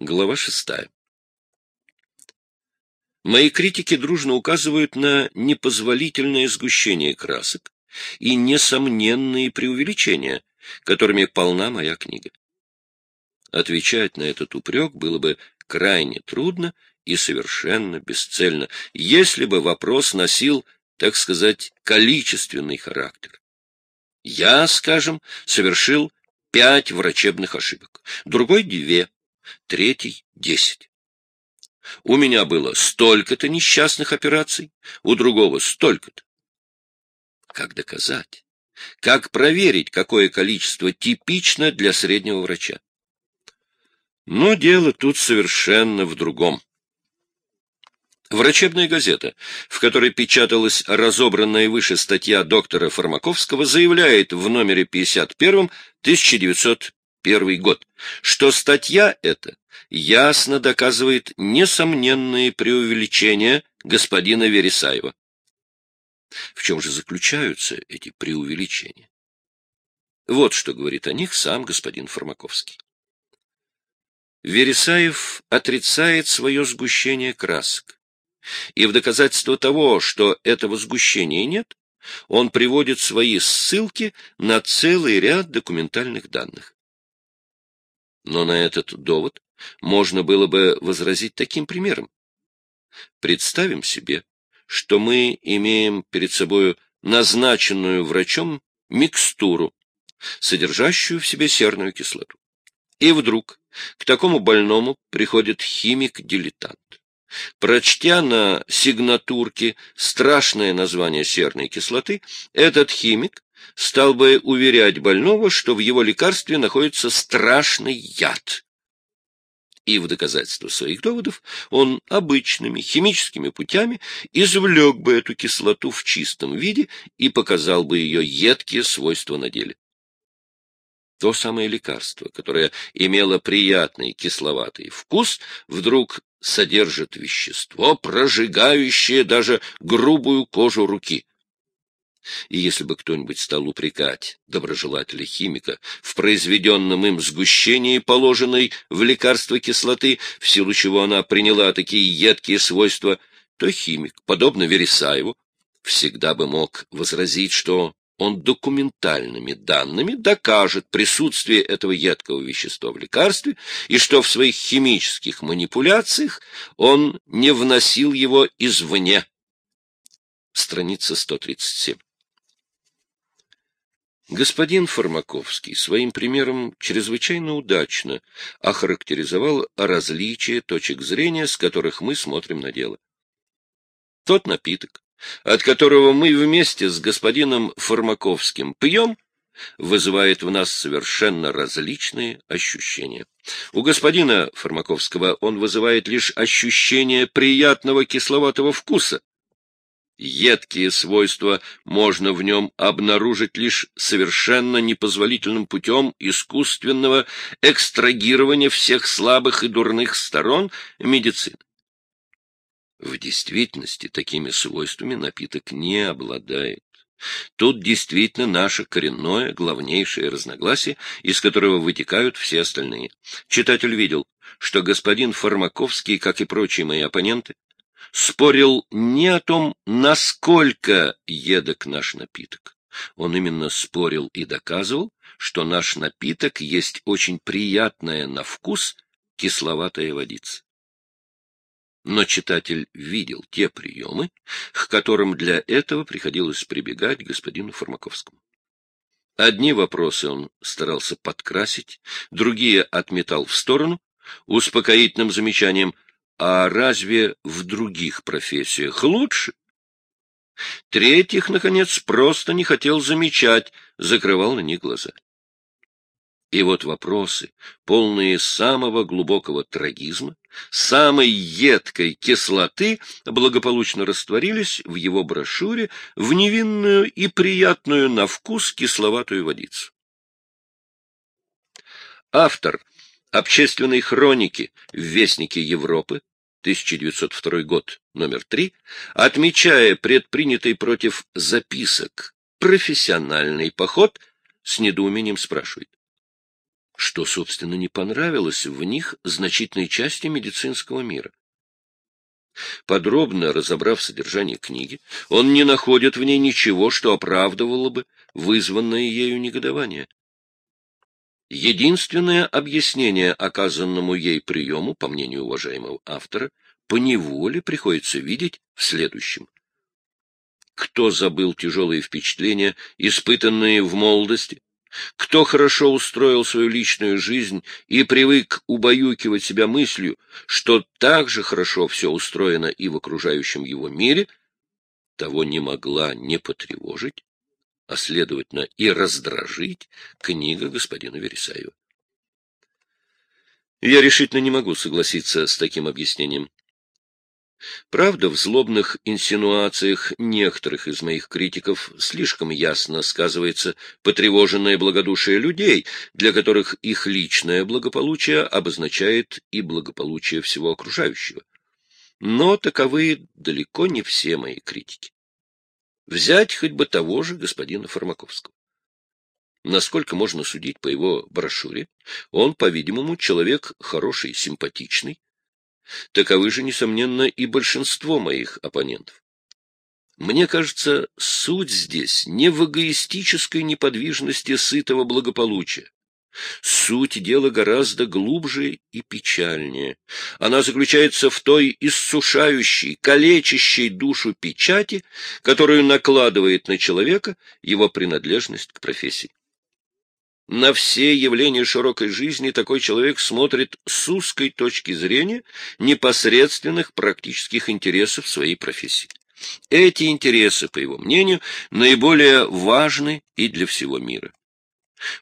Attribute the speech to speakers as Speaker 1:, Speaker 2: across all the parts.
Speaker 1: Глава шестая. Мои критики дружно указывают на непозволительное сгущение красок и несомненные преувеличения, которыми полна моя книга. Отвечать на этот упрек было бы крайне трудно и совершенно бесцельно, если бы вопрос носил, так сказать, количественный характер. Я, скажем, совершил пять врачебных ошибок, другой — две, третий — десять. У меня было столько-то несчастных операций, у другого столько-то. Как доказать? Как проверить, какое количество типично для среднего врача? Но дело тут совершенно в другом. Врачебная газета, в которой печаталась разобранная выше статья доктора Фармаковского, заявляет в номере 51 1901 год, что статья эта ясно доказывает несомненные преувеличения господина Вересаева. В чем же заключаются эти преувеличения? Вот что говорит о них сам господин Фармаковский. Вересаев отрицает свое сгущение красок. И в доказательство того, что этого сгущения нет, он приводит свои ссылки на целый ряд документальных данных. Но на этот довод можно было бы возразить таким примером. Представим себе, что мы имеем перед собой назначенную врачом микстуру, содержащую в себе серную кислоту. И вдруг к такому больному приходит химик-дилетант. Прочтя на сигнатурке страшное название серной кислоты, этот химик стал бы уверять больного, что в его лекарстве находится страшный яд, и в доказательство своих доводов он обычными химическими путями извлек бы эту кислоту в чистом виде и показал бы ее едкие свойства на деле. То самое лекарство, которое имело приятный кисловатый вкус, вдруг содержит вещество, прожигающее даже грубую кожу руки. И если бы кто-нибудь стал упрекать доброжелателя химика в произведенном им сгущении, положенной в лекарство кислоты, в силу чего она приняла такие едкие свойства, то химик, подобно Вересаеву, всегда бы мог возразить, что он документальными данными докажет присутствие этого едкого вещества в лекарстве и что в своих химических манипуляциях он не вносил его извне. Страница 137. Господин Фармаковский своим примером чрезвычайно удачно охарактеризовал различия точек зрения, с которых мы смотрим на дело. Тот напиток, от которого мы вместе с господином Фармаковским пьем, вызывает в нас совершенно различные ощущения. У господина Фармаковского он вызывает лишь ощущение приятного кисловатого вкуса, Едкие свойства можно в нем обнаружить лишь совершенно непозволительным путем искусственного экстрагирования всех слабых и дурных сторон медицины. В действительности такими свойствами напиток не обладает. Тут действительно наше коренное, главнейшее разногласие, из которого вытекают все остальные. Читатель видел, что господин Фармаковский, как и прочие мои оппоненты, спорил не о том, насколько едок наш напиток. Он именно спорил и доказывал, что наш напиток есть очень приятная на вкус кисловатая водица. Но читатель видел те приемы, к которым для этого приходилось прибегать господину Фармаковскому. Одни вопросы он старался подкрасить, другие отметал в сторону, успокоительным замечанием – а разве в других профессиях лучше? Третьих, наконец, просто не хотел замечать, закрывал на них глаза. И вот вопросы, полные самого глубокого трагизма, самой едкой кислоты, благополучно растворились в его брошюре в невинную и приятную на вкус кисловатую водицу. Автор общественной хроники в Вестнике Европы 1902 год, номер 3, отмечая предпринятый против записок профессиональный поход, с недоумением спрашивает. что, собственно, не понравилось в них значительной части медицинского мира. Подробно разобрав содержание книги, он не находит в ней ничего, что оправдывало бы вызванное ею негодование. Единственное объяснение оказанному ей приему, по мнению уважаемого автора, поневоле приходится видеть в следующем. Кто забыл тяжелые впечатления, испытанные в молодости, кто хорошо устроил свою личную жизнь и привык убаюкивать себя мыслью, что так же хорошо все устроено и в окружающем его мире, того не могла не потревожить, а, следовательно, и раздражить книга господина Вересаева. Я решительно не могу согласиться с таким объяснением. Правда, в злобных инсинуациях некоторых из моих критиков слишком ясно сказывается потревоженное благодушие людей, для которых их личное благополучие обозначает и благополучие всего окружающего. Но таковы далеко не все мои критики. Взять хоть бы того же господина Фармаковского. Насколько можно судить по его брошюре, он, по-видимому, человек хороший, симпатичный, Таковы же, несомненно, и большинство моих оппонентов. Мне кажется, суть здесь не в эгоистической неподвижности сытого благополучия. Суть дела гораздо глубже и печальнее. Она заключается в той иссушающей, калечащей душу печати, которую накладывает на человека его принадлежность к профессии. На все явления широкой жизни такой человек смотрит с узкой точки зрения непосредственных практических интересов своей профессии. Эти интересы, по его мнению, наиболее важны и для всего мира.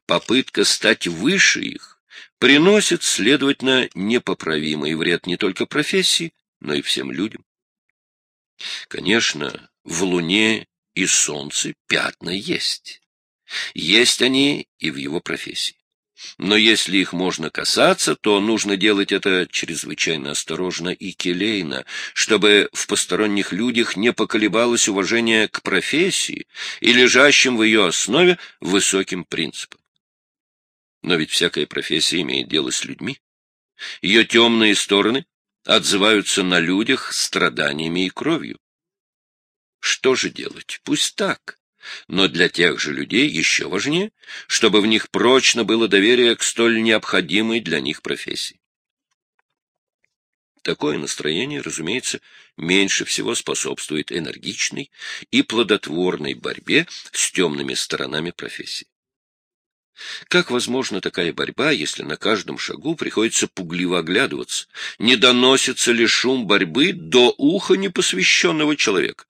Speaker 1: Попытка стать выше их приносит, следовательно, непоправимый вред не только профессии, но и всем людям. Конечно, в Луне и Солнце пятна есть. Есть они и в его профессии. Но если их можно касаться, то нужно делать это чрезвычайно осторожно и келейно, чтобы в посторонних людях не поколебалось уважение к профессии и лежащим в ее основе высоким принципам. Но ведь всякая профессия имеет дело с людьми. Ее темные стороны отзываются на людях страданиями и кровью. Что же делать? Пусть так. Но для тех же людей еще важнее, чтобы в них прочно было доверие к столь необходимой для них профессии. Такое настроение, разумеется, меньше всего способствует энергичной и плодотворной борьбе с темными сторонами профессии. Как возможна такая борьба, если на каждом шагу приходится пугливо оглядываться, не доносится ли шум борьбы до уха непосвященного человека?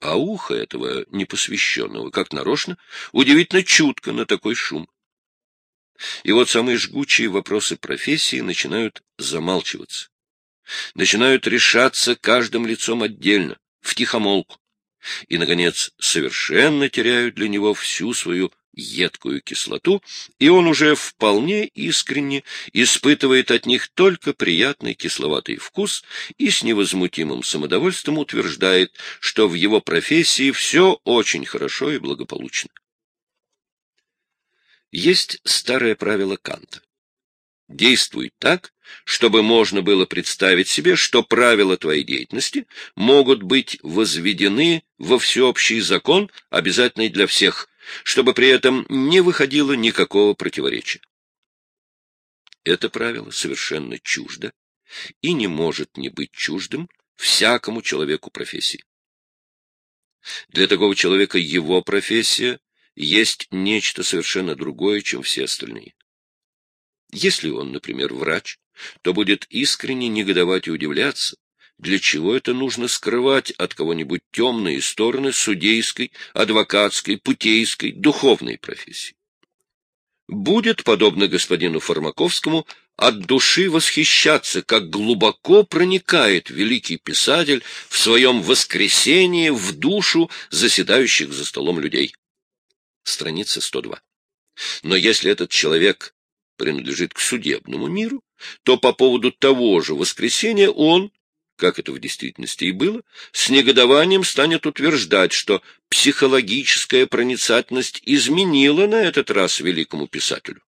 Speaker 1: А ухо этого непосвященного, как нарочно, удивительно чутко на такой шум. И вот самые жгучие вопросы профессии начинают замалчиваться, начинают решаться каждым лицом отдельно, в тихомолку, и, наконец, совершенно теряют для него всю свою едкую кислоту, и он уже вполне искренне испытывает от них только приятный кисловатый вкус и с невозмутимым самодовольством утверждает, что в его профессии все очень хорошо и благополучно. Есть старое правило Канта. Действуй так, чтобы можно было представить себе, что правила твоей деятельности могут быть возведены во всеобщий закон, обязательный для всех, чтобы при этом не выходило никакого противоречия. Это правило совершенно чуждо и не может не быть чуждым всякому человеку профессии. Для такого человека его профессия есть нечто совершенно другое, чем все остальные. Если он, например, врач, то будет искренне негодовать и удивляться, для чего это нужно скрывать от кого-нибудь темные стороны судейской, адвокатской, путейской, духовной профессии? Будет, подобно господину Фармаковскому, от души восхищаться, как глубоко проникает великий писатель в своем воскресении в душу заседающих за столом людей. Страница 102. Но если этот человек принадлежит к судебному миру, то по поводу того же воскресения он как это в действительности и было, с негодованием станет утверждать, что психологическая проницательность изменила на этот раз великому писателю.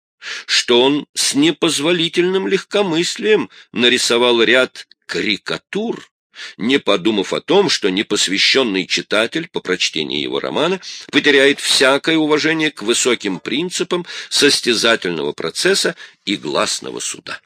Speaker 1: что он с непозволительным легкомыслием нарисовал ряд карикатур, не подумав о том, что непосвященный читатель по прочтении его романа потеряет всякое уважение к высоким принципам состязательного процесса и гласного суда.